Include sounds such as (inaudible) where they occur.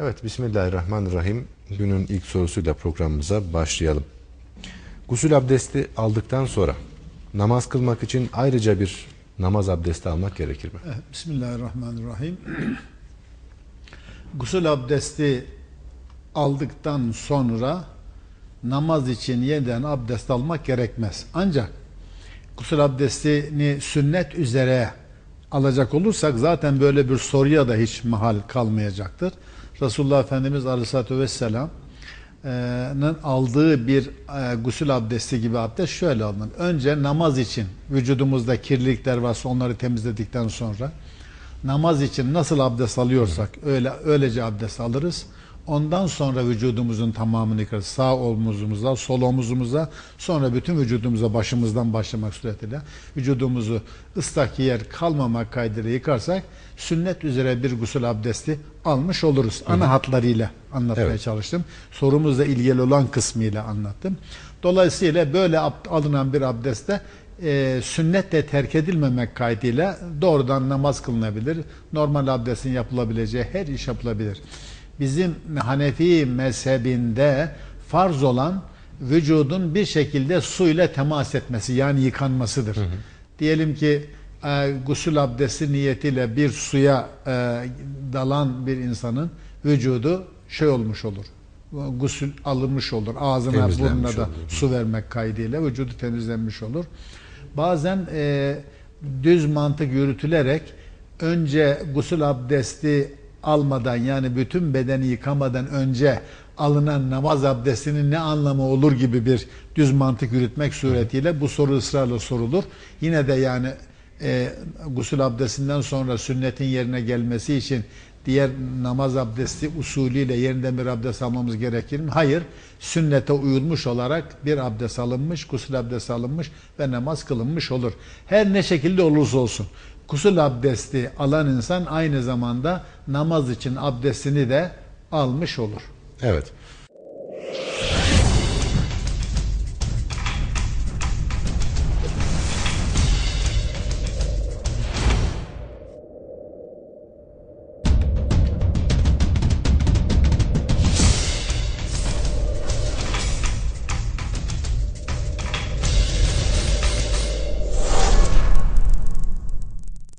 Evet, Bismillahirrahmanirrahim. Günün ilk sorusuyla programımıza başlayalım. Gusül abdesti aldıktan sonra namaz kılmak için ayrıca bir namaz abdesti almak gerekir mi? Bismillahirrahmanirrahim. (clears throat) Gusül abdesti aldıktan sonra namaz için yeniden abdest almak gerekmez. Ancak gusül abdestini sünnet üzere alacak olursak zaten böyle bir soruya da hiç mahal kalmayacaktır. Resulullah Efendimiz Aleyhisselatü Vesselam'ın aldığı bir e, gusül abdesti gibi abdest şöyle alınır. Önce namaz için vücudumuzda kirlilikler varsa onları temizledikten sonra namaz için nasıl abdest alıyorsak öyle öylece abdest alırız. Ondan sonra vücudumuzun tamamını yıkarız. Sağ omuzumuza, sol omuzumuza, sonra bütün vücudumuza başımızdan başlamak suretiyle vücudumuzu ıslak yer kalmamak kaydıyla yıkarsak sünnet üzere bir gusül abdesti almış oluruz. Ana hatlarıyla anlatmaya Evet. çalıştım. Sorumuzla ilgili olan kısmıyla anlattım. Dolayısıyla böyle alınan bir abdestte e, sünnetle terk edilmemek kaydıyla doğrudan namaz kılınabilir. Normal abdestin yapılabileceği her iş yapılabilir. Bizim Hanefi mezhebinde farz olan vücudun bir şekilde su ile temas etmesi yani yıkanmasıdır. Diyelim ki e, gusül abdesti niyetiyle bir suya e, dalan bir insanın vücudu şey olmuş olur. Gusül alınmış olur. Ağzına burnuna da olur. su vermek kaydıyla vücudu temizlenmiş olur. Bazen e, düz mantık yürütülerek önce gusül abdesti almadan yani bütün bedeni yıkamadan önce alınan namaz abdestinin ne anlamı olur gibi bir düz mantık yürütmek suretiyle bu soru ısrarla sorulur. Yine de yani e, gusül abdestinden sonra sünnetin yerine gelmesi için diğer namaz abdesti usulüyle yeniden bir abdest almamız gerekir mi? Hayır. Sünnete uyulmuş olarak bir abdest alınmış, gusül abdesti alınmış ve namaz kılınmış olur. Her ne şekilde olursa olsun. Gusül abdesti alan insan aynı zamanda namaz için abdestini de almış olur. Evet.